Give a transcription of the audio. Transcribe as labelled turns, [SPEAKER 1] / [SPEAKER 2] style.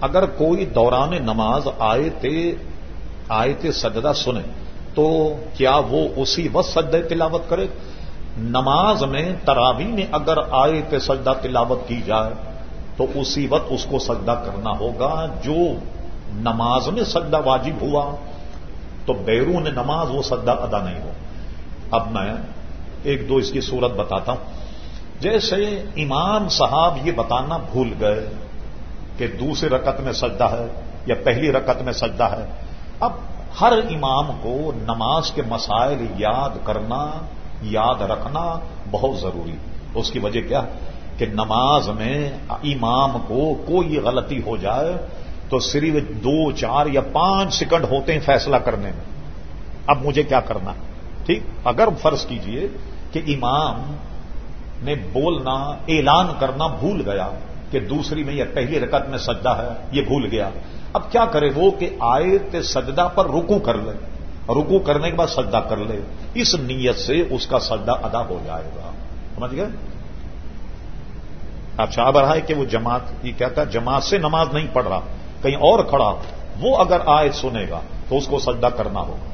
[SPEAKER 1] اگر کوئی دوران نماز آئے تھے آئے تھے سجدہ سنے تو کیا وہ اسی وقت سجدہ تلاوت کرے؟ نماز میں تراوی میں اگر آئے تھے سجدہ تلاوت کی جائے تو اسی وقت اس کو سجدہ کرنا ہوگا جو نماز میں سجدہ واجب ہوا تو بیرون نماز وہ سجدہ ادا نہیں ہو۔ اب میں ایک دو اس کی صورت بتاتا ہوں۔ جیسے امام صاحب یہ بتانا بھول گئے کہ دوسری رکت میں سجدہ ہے یا پہلی رکت میں سجدہ ہے۔ اب ہر امام کو نماز کے مسائل یاد کرنا، یاد رکھنا بہت ضروری اس کی وجہ کیا؟ کہ نماز میں امام کو کوئی غلطی ہو جائے تو صرف دو، چار یا پانچ سیکنڈ ہوتے ہیں فیصلہ کرنے میں۔ اب مجھے کیا کرنا؟ ٹھیک؟ اگر فرض کیجیے کہ امام نے بولنا، اعلان کرنا بھول گیا کہ دوسری میں یا پہلی رکعت میں سجدہ ہے، یہ بھول گیا۔ اب کیا کرے وہ کہ آئے سجدہ پر رکو کر لے رکو کرنے کے بعد سجدہ کر لے۔ اس نیت سے اس کا سجدہ ادا ہو جائے گا۔ سمجھ گئے؟ اچھا اب رہا ہے کہ وہ جماعت، یہ کہتا ہے جماعت سے نماز نہیں پڑھ رہا، کہیں اور کھڑا، وہ اگر آئے سنے گا تو اس کو سجدہ کرنا ہوگا۔